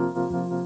Música